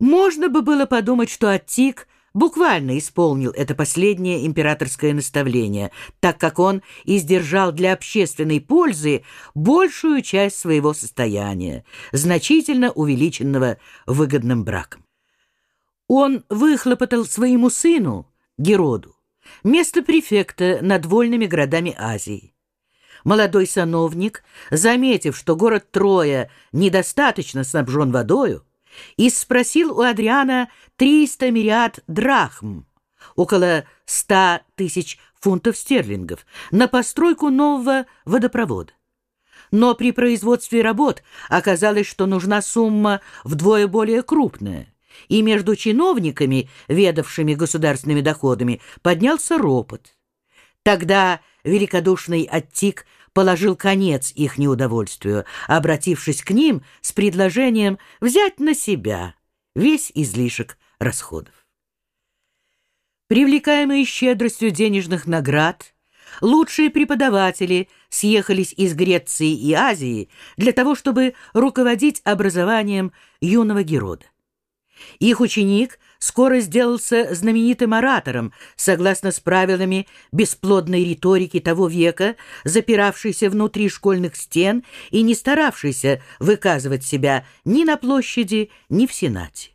Можно бы было подумать, что Аттик буквально исполнил это последнее императорское наставление, так как он издержал для общественной пользы большую часть своего состояния, значительно увеличенного выгодным браком. Он выхлопотал своему сыну, Героду, место префекта над вольными городами Азии. Молодой сановник, заметив, что город Троя недостаточно снабжен водою, и спросил у Адриана 300 мириад драхм, около 100 тысяч фунтов стерлингов, на постройку нового водопровода. Но при производстве работ оказалось, что нужна сумма вдвое более крупная, и между чиновниками, ведавшими государственными доходами, поднялся ропот. Тогда великодушный Аттик положил конец их неудовольствию, обратившись к ним с предложением взять на себя весь излишек расходов. Привлекаемые щедростью денежных наград, лучшие преподаватели съехались из Греции и Азии для того, чтобы руководить образованием юного Герода. Их ученик скоро сделался знаменитым оратором, согласно с правилами бесплодной риторики того века, запиравшийся внутри школьных стен и не старавшийся выказывать себя ни на площади, ни в Сенате.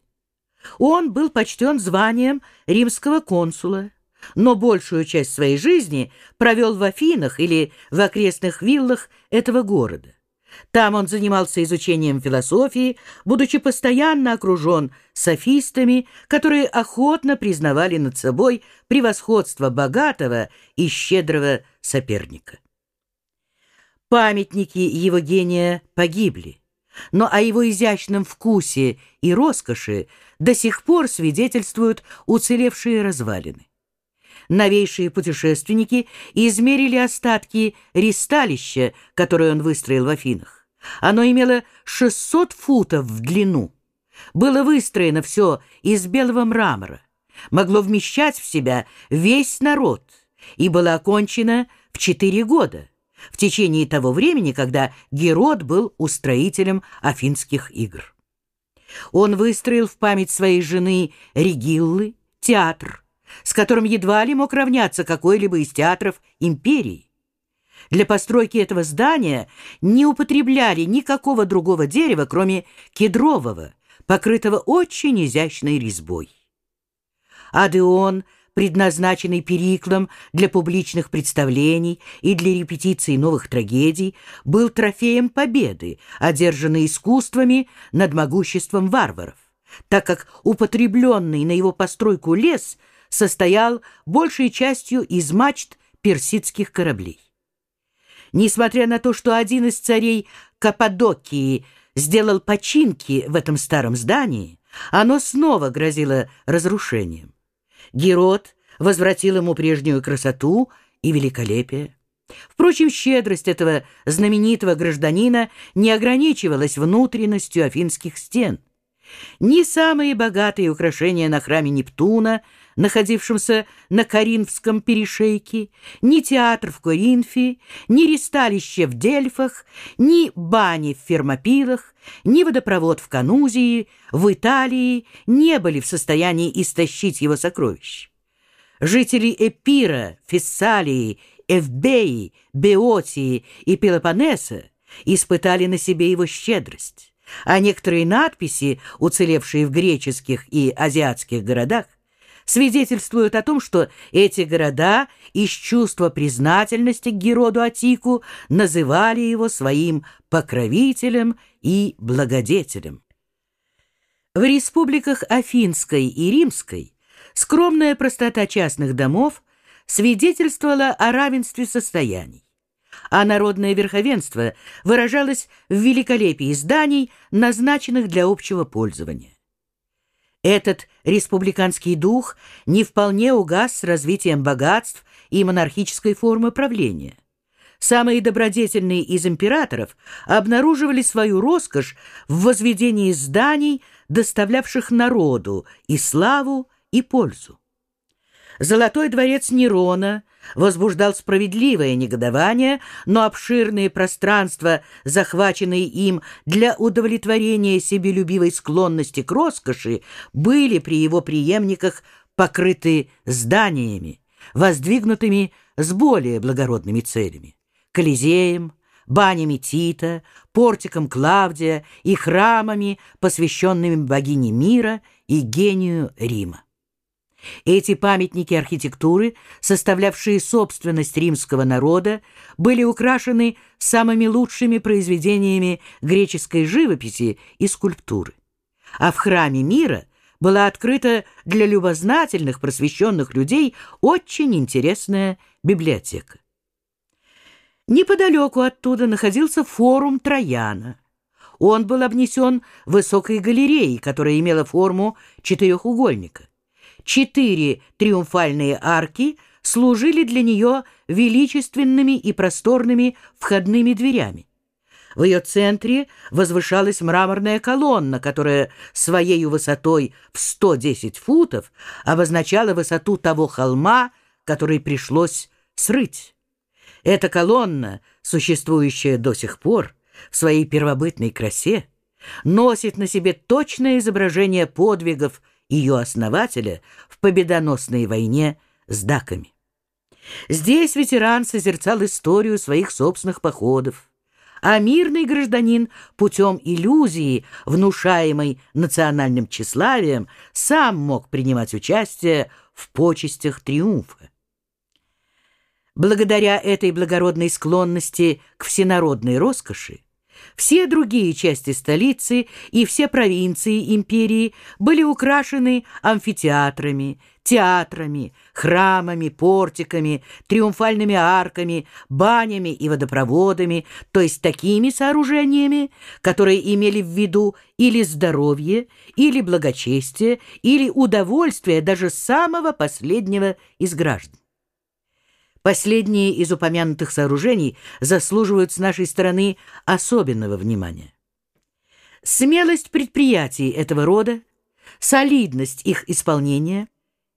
Он был почтен званием римского консула, но большую часть своей жизни провел в Афинах или в окрестных виллах этого города. Там он занимался изучением философии, будучи постоянно окружен софистами, которые охотно признавали над собой превосходство богатого и щедрого соперника. Памятники его гения погибли, но о его изящном вкусе и роскоши до сих пор свидетельствуют уцелевшие развалины новейшие путешественники измерили остатки ристалища, которое он выстроил в Афинах. Оно имело 600 футов в длину. Было выстроено все из белого мрамора, могло вмещать в себя весь народ и было окончено в четыре года, в течение того времени, когда Герод был устроителем Афинских игр. Он выстроил в память своей жены Региллы театр, с которым едва ли мог равняться какой-либо из театров империи. Для постройки этого здания не употребляли никакого другого дерева, кроме кедрового, покрытого очень изящной резьбой. Адеон, предназначенный Периклом для публичных представлений и для репетиции новых трагедий, был трофеем победы, одержанной искусствами над могуществом варваров, так как употребленный на его постройку лес – состоял большей частью из мачт персидских кораблей. Несмотря на то, что один из царей Каппадокии сделал починки в этом старом здании, оно снова грозило разрушением. Герод возвратил ему прежнюю красоту и великолепие. Впрочем, щедрость этого знаменитого гражданина не ограничивалась внутренностью афинских стен. Ни самые богатые украшения на храме Нептуна – находившемся на Каринфском перешейке, ни театр в Коринфе, ни ристалище в Дельфах, ни бани в Фермопилах, ни водопровод в Канузии, в Италии не были в состоянии истощить его сокровищ. Жители Эпира, Фессалии, Эвбеи, Беотии и Пелопоннеса испытали на себе его щедрость, а некоторые надписи, уцелевшие в греческих и азиатских городах, свидетельствуют о том, что эти города из чувства признательности к Героду Атику называли его своим покровителем и благодетелем. В республиках Афинской и Римской скромная простота частных домов свидетельствовала о равенстве состояний, а народное верховенство выражалось в великолепии зданий, назначенных для общего пользования. Этот республиканский дух не вполне угас с развитием богатств и монархической формы правления. Самые добродетельные из императоров обнаруживали свою роскошь в возведении зданий, доставлявших народу и славу, и пользу. Золотой дворец Нерона возбуждал справедливое негодование, но обширные пространства, захваченные им для удовлетворения себелюбивой склонности к роскоши, были при его преемниках покрыты зданиями, воздвигнутыми с более благородными целями – Колизеем, банями Тита, портиком Клавдия и храмами, посвященными богине мира и гению Рима. Эти памятники архитектуры, составлявшие собственность римского народа, были украшены самыми лучшими произведениями греческой живописи и скульптуры. А в храме мира была открыта для любознательных просвещенных людей очень интересная библиотека. Неподалеку оттуда находился форум Трояна. Он был обнесен высокой галереей, которая имела форму четырехугольника. Четыре триумфальные арки служили для нее величественными и просторными входными дверями. В ее центре возвышалась мраморная колонна, которая своей высотой в 110 футов обозначала высоту того холма, который пришлось срыть. Эта колонна, существующая до сих пор в своей первобытной красе, носит на себе точное изображение подвигов ее основателя в победоносной войне с даками. Здесь ветеран созерцал историю своих собственных походов, а мирный гражданин путем иллюзии, внушаемой национальным тщеславием, сам мог принимать участие в почестях триумфа. Благодаря этой благородной склонности к всенародной роскоши, все другие части столицы и все провинции империи были украшены амфитеатрами, театрами, храмами, портиками, триумфальными арками, банями и водопроводами, то есть такими сооружениями, которые имели в виду или здоровье, или благочестие, или удовольствие даже самого последнего из граждан. Последние из упомянутых сооружений заслуживают с нашей стороны особенного внимания. Смелость предприятий этого рода, солидность их исполнения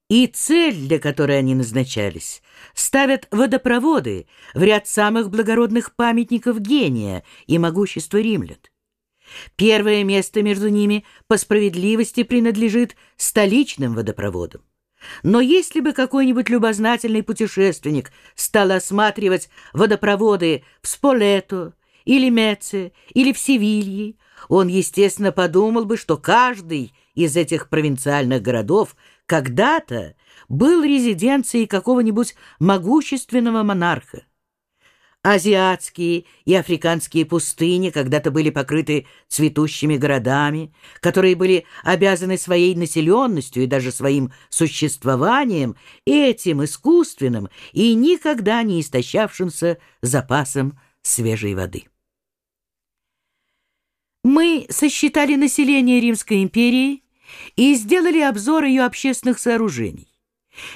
и цель, для которой они назначались, ставят водопроводы в ряд самых благородных памятников гения и могущества римлян. Первое место между ними по справедливости принадлежит столичным водопроводам. Но если бы какой-нибудь любознательный путешественник стал осматривать водопроводы в Сполето или Меце или в Севилье, он, естественно, подумал бы, что каждый из этих провинциальных городов когда-то был резиденцией какого-нибудь могущественного монарха. Азиатские и африканские пустыни когда-то были покрыты цветущими городами, которые были обязаны своей населенностью и даже своим существованием этим искусственным и никогда не истощавшимся запасом свежей воды. Мы сосчитали население Римской империи и сделали обзор ее общественных сооружений.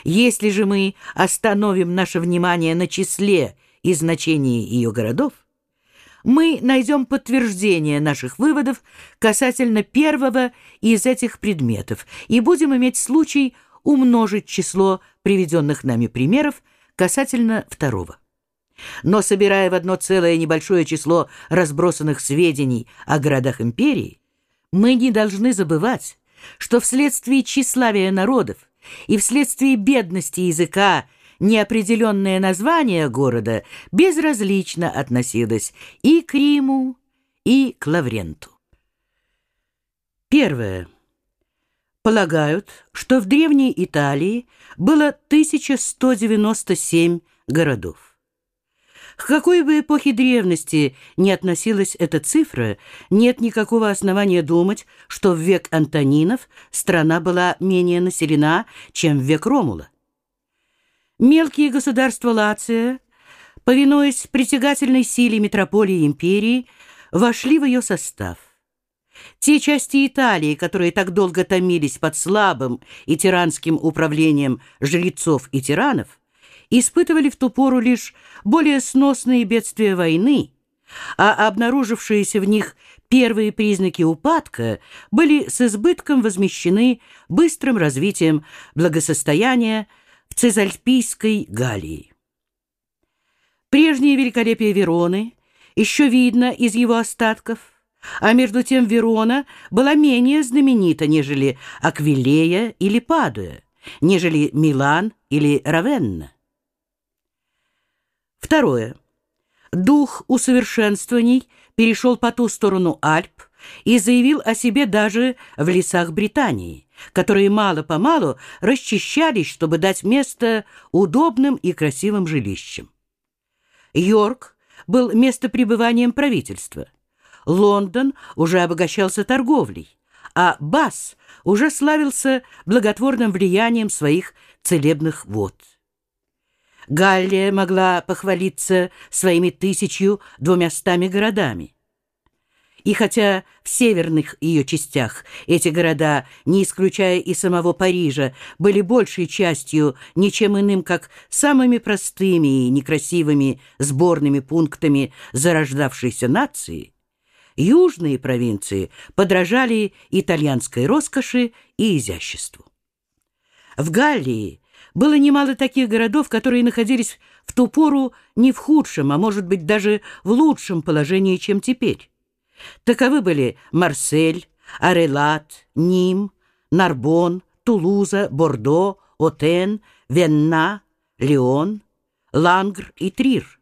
Если же мы остановим наше внимание на числе и значении ее городов, мы найдем подтверждение наших выводов касательно первого из этих предметов и будем иметь случай умножить число приведенных нами примеров касательно второго. Но собирая в одно целое небольшое число разбросанных сведений о городах империи, мы не должны забывать, что вследствие тщеславия народов и вследствие бедности языка неопределенное название города безразлично относилось и к Риму, и к Лавренту. Первое. Полагают, что в Древней Италии было 1197 городов. К какой бы эпохе древности не относилась эта цифра, нет никакого основания думать, что в век Антонинов страна была менее населена, чем в век Ромула. Мелкие государства Лация, повинуясь притягательной силе метрополии империи, вошли в ее состав. Те части Италии, которые так долго томились под слабым и тиранским управлением жрецов и тиранов, испытывали в ту пору лишь более сносные бедствия войны, а обнаружившиеся в них первые признаки упадка были с избытком возмещены быстрым развитием благосостояния Цезальпийской Галлии. Прежнее великолепие Вероны еще видно из его остатков, а между тем Верона была менее знаменита, нежели Аквилея или Падуя, нежели Милан или Равенна. Второе. Дух усовершенствований перешел по ту сторону Альп и заявил о себе даже в лесах Британии, которые мало-помалу расчищались, чтобы дать место удобным и красивым жилищам. Йорк был местопребыванием правительства. Лондон уже обогащался торговлей, а Бас уже славился благотворным влиянием своих целебных вод. Галлия могла похвалиться своими тысячью двумястами городами. И хотя в северных ее частях эти города, не исключая и самого Парижа, были большей частью ничем иным, как самыми простыми и некрасивыми сборными пунктами зарождавшейся нации, южные провинции подражали итальянской роскоши и изяществу. В Галлии было немало таких городов, которые находились в ту пору не в худшем, а может быть даже в лучшем положении, чем теперь. Таковы были Марсель, Арелат, Ним, Нарбон, Тулуза, Бордо, Отен, Венна, Леон, Лангр и Трир.